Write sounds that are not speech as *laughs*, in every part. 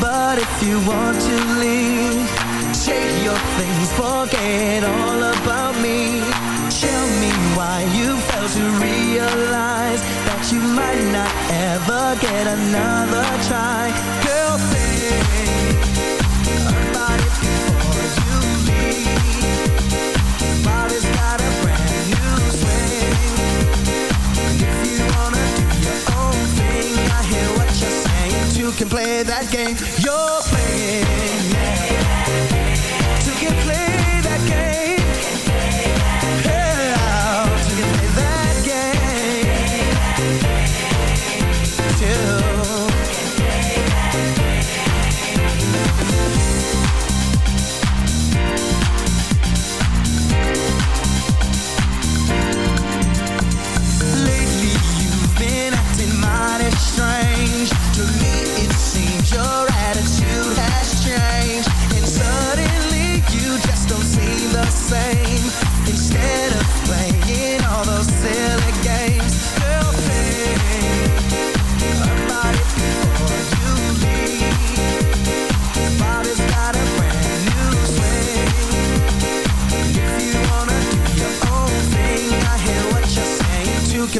But if you want to leave Take your things, forget all about me. Tell me why you fail to realize That you might not ever get another try. Girl, think you can play that game you're playing.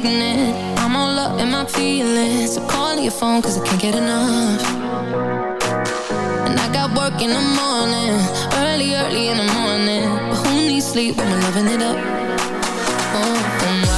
believing it. I'm all up in my feelings. So calling your phone cause I can't get enough. And I got work in the morning. Early, early in the morning. But who needs sleep when we're loving it up? Oh, oh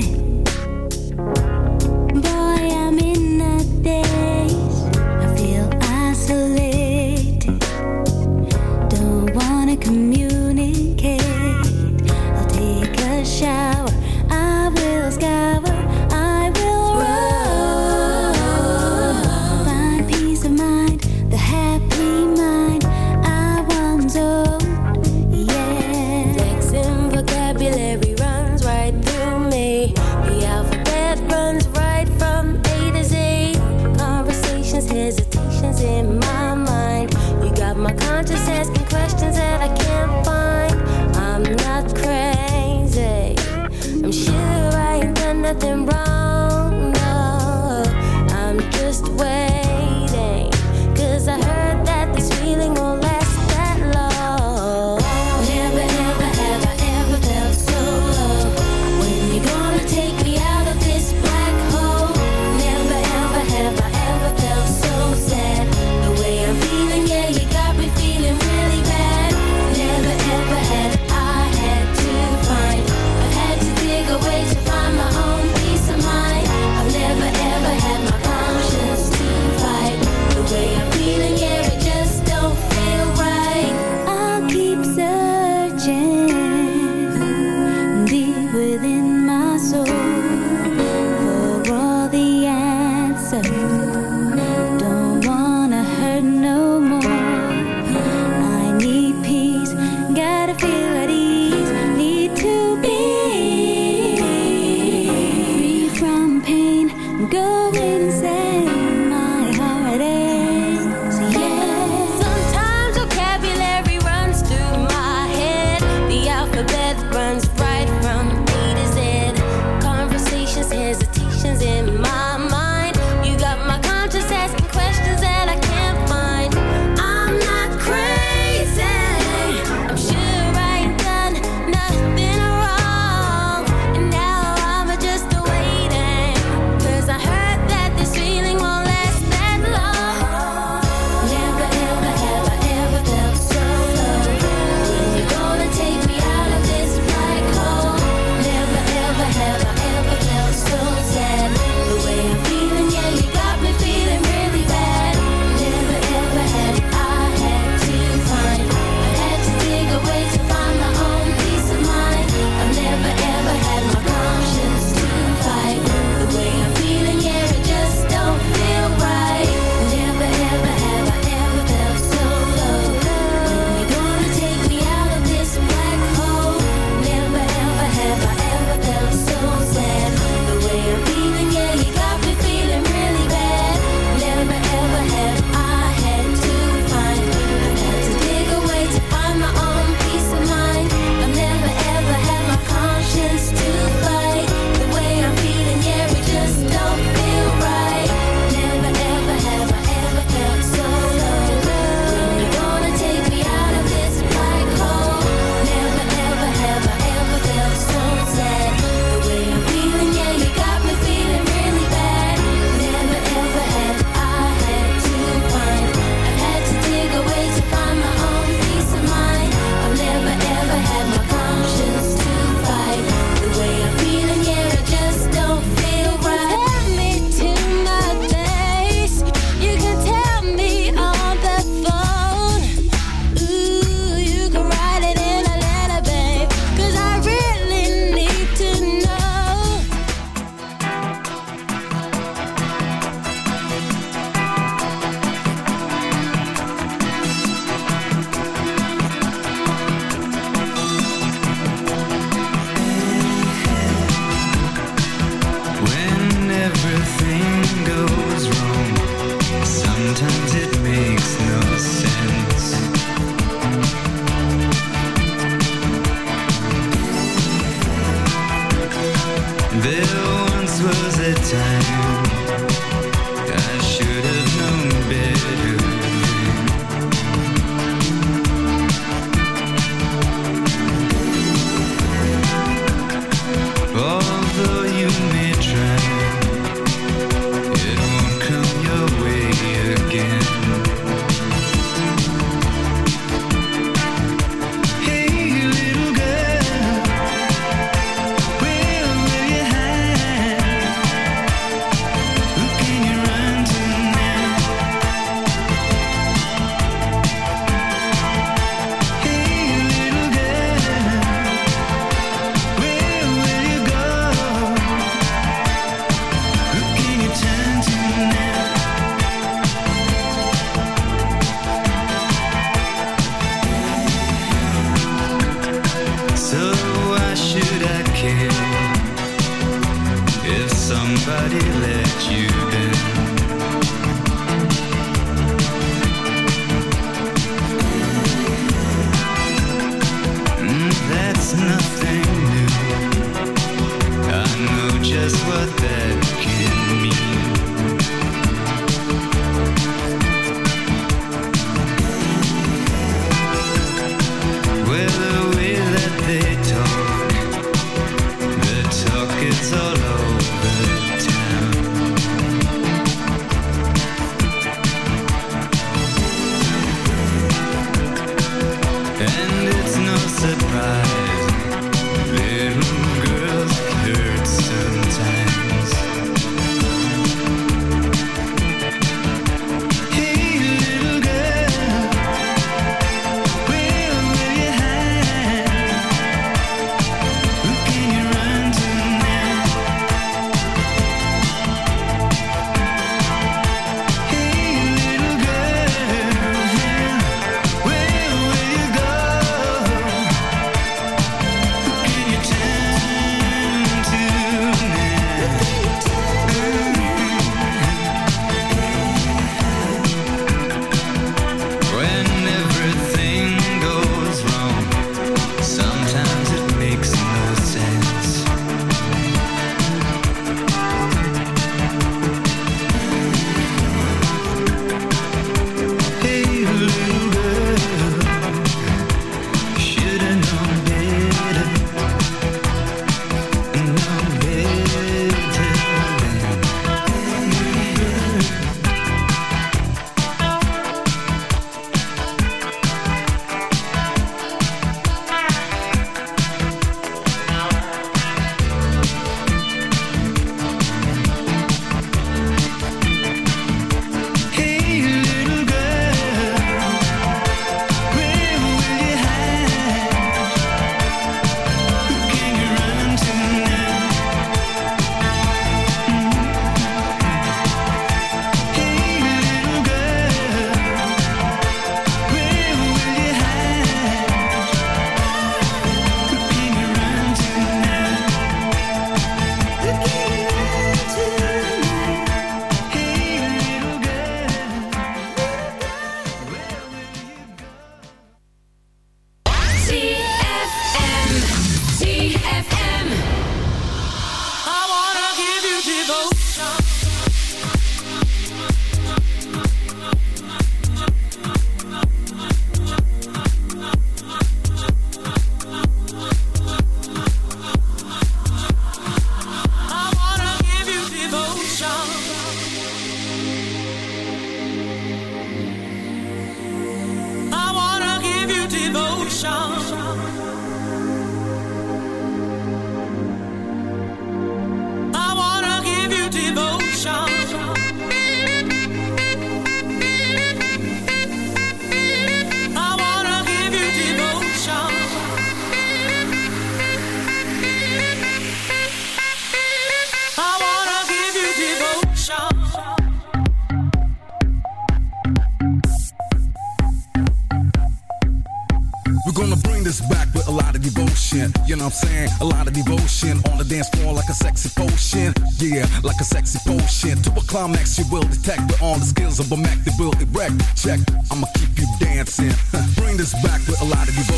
Climax you will detect with all the skills of a Mac that will erect. Check, I'ma keep you dancing. *laughs* Bring this back with a lot of devotion.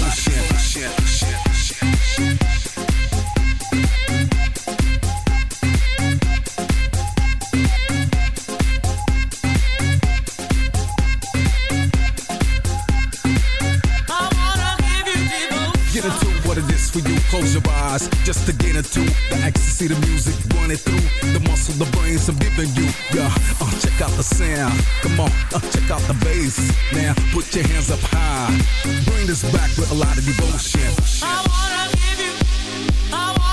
giving you. Yeah, uh, check out the sound. Come on, uh, check out the bass. Now put your hands up high. Bring this back with a lot of devotion. I wanna give you. I wanna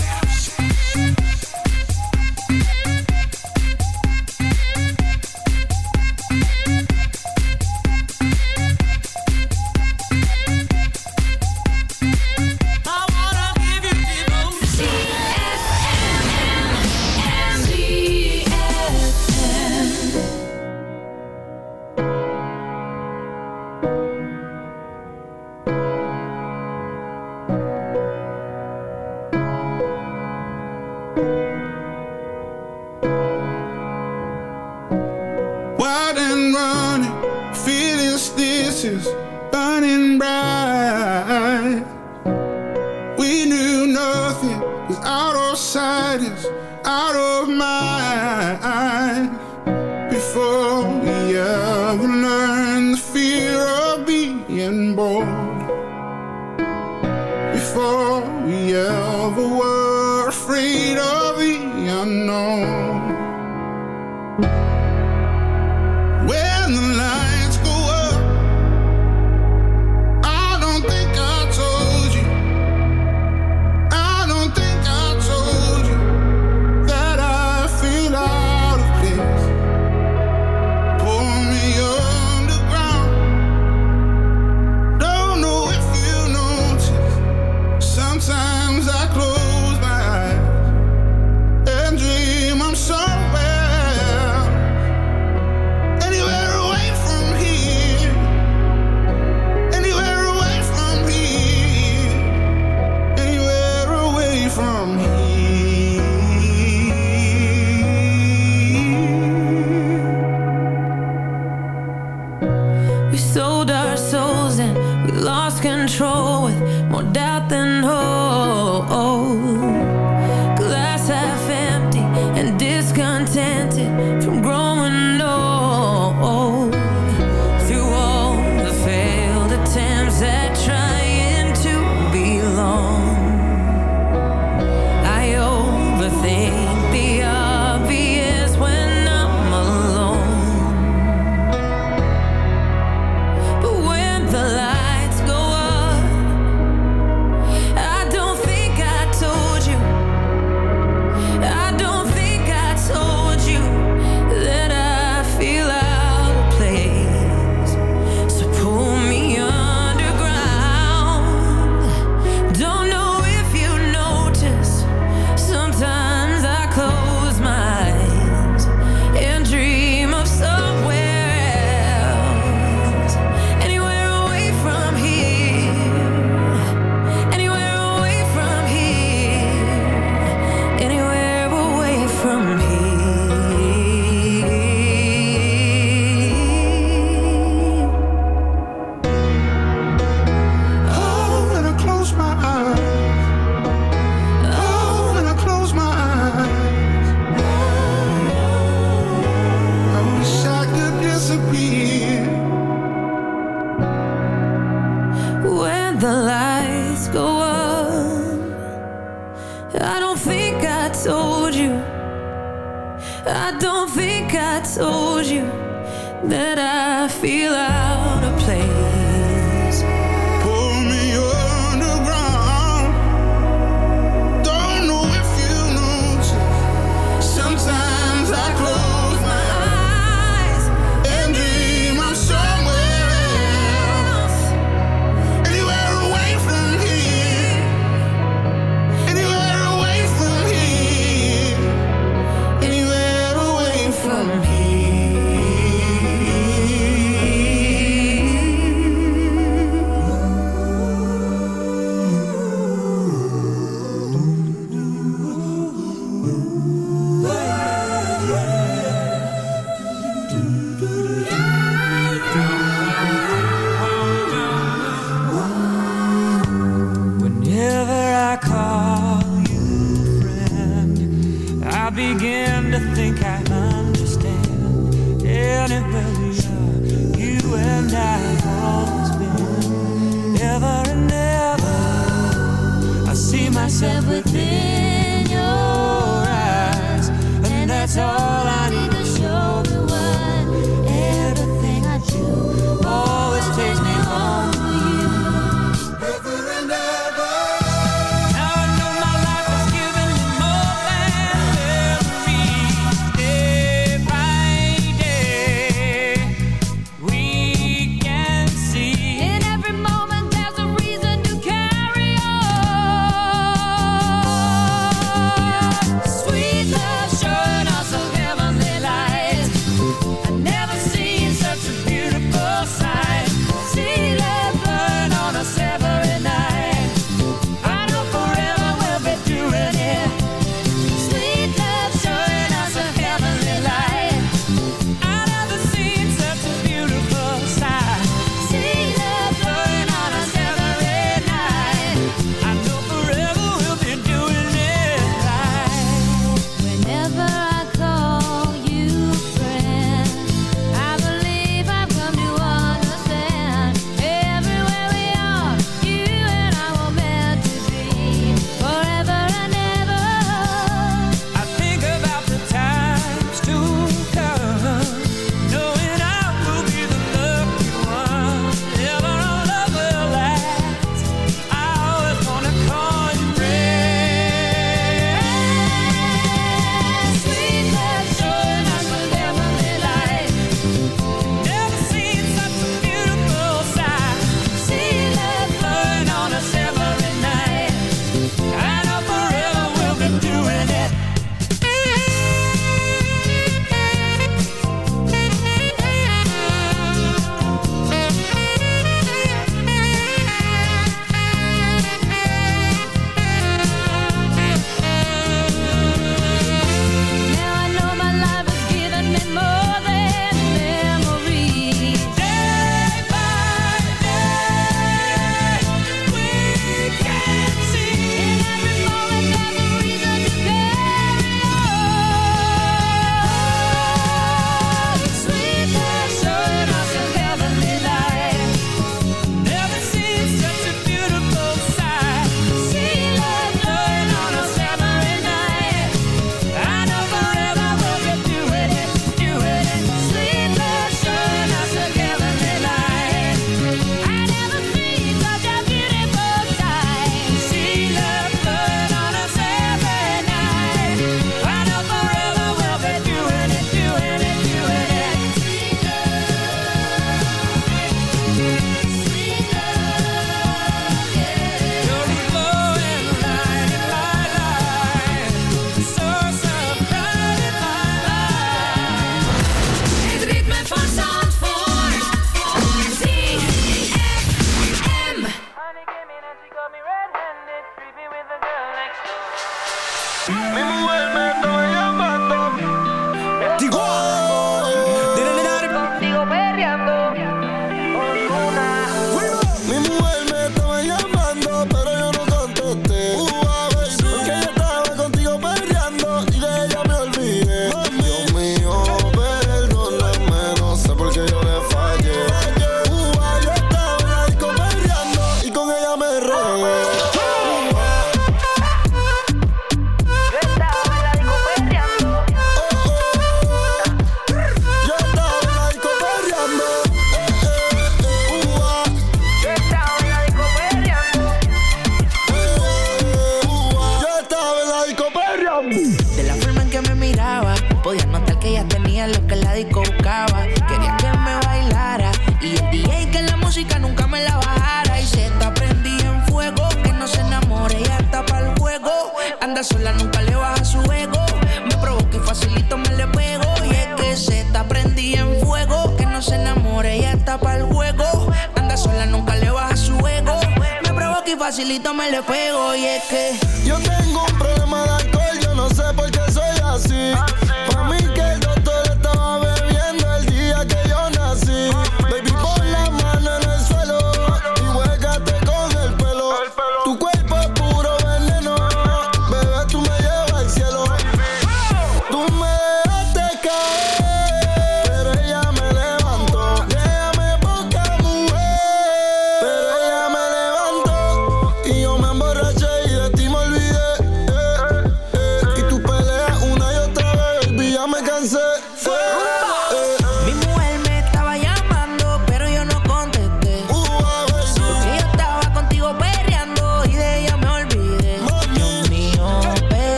we ever were. Freedom. Myself within. your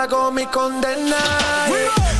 pago mi condena.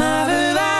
Maar we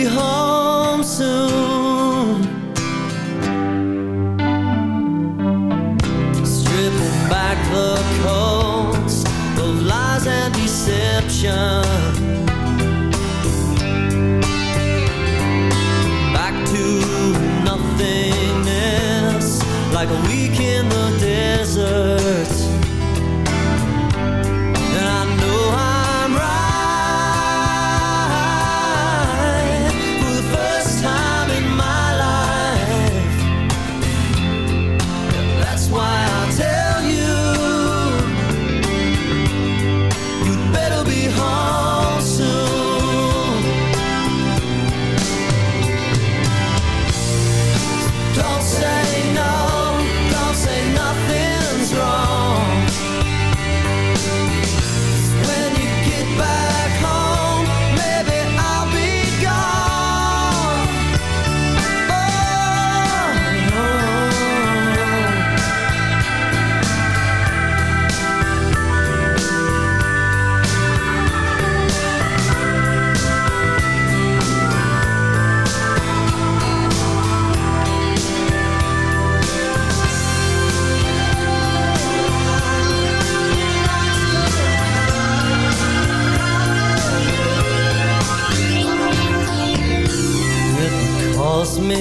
be home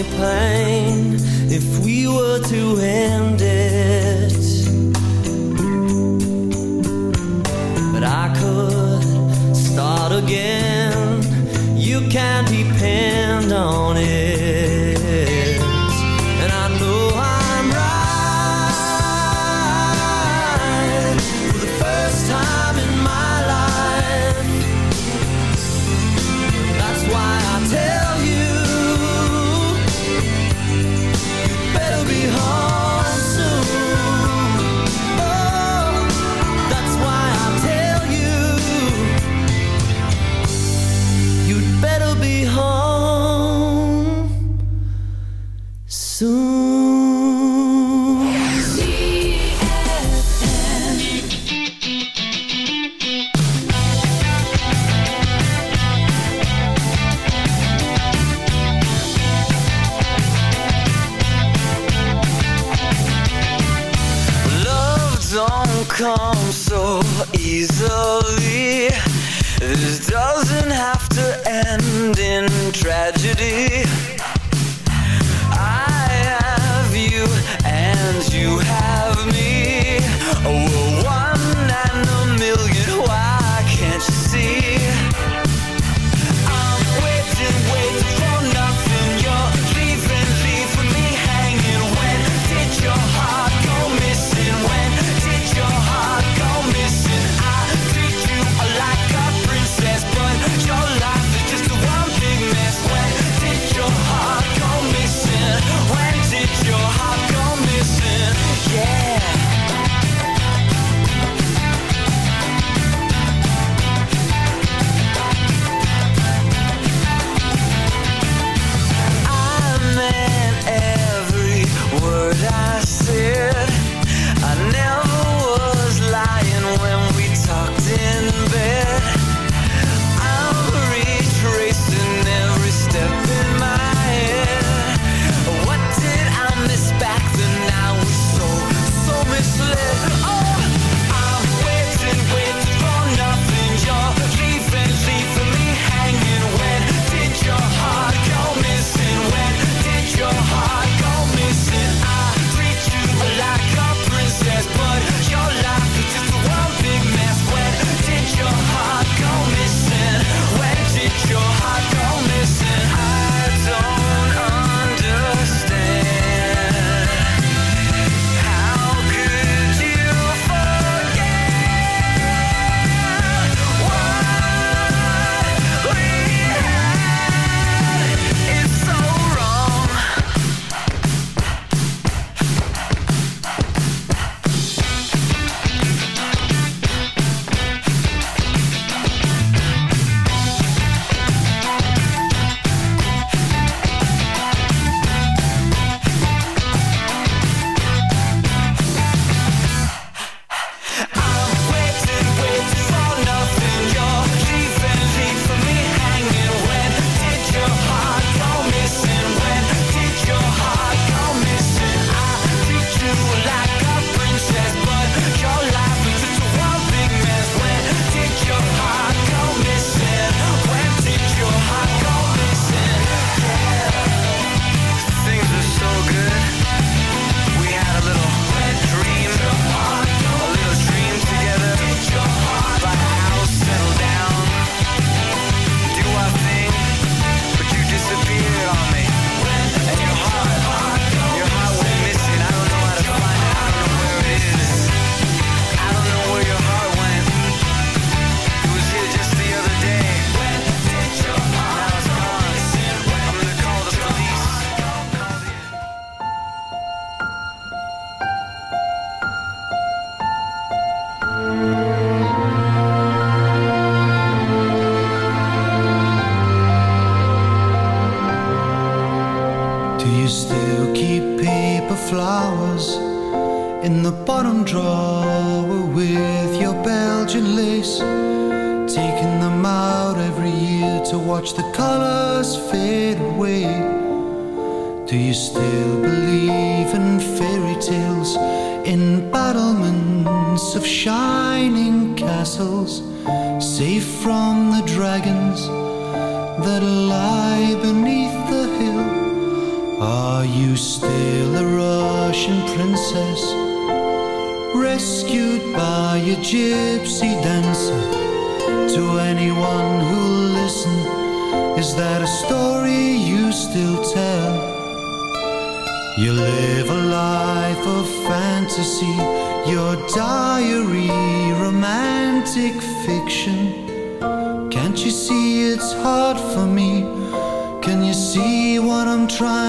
pain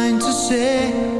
to say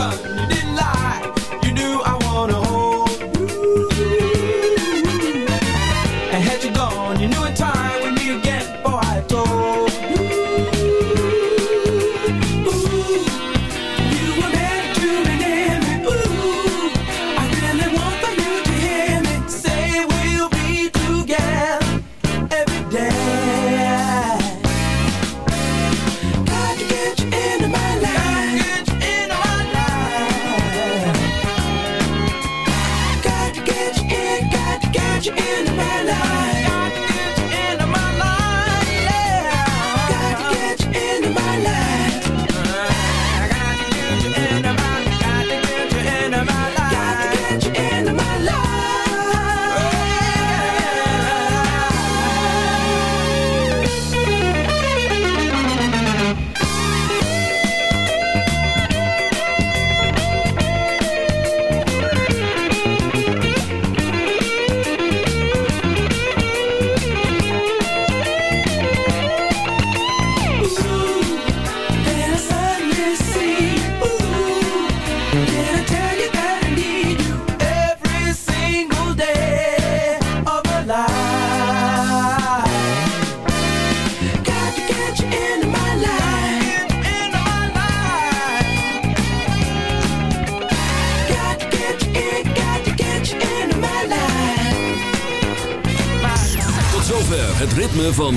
rock.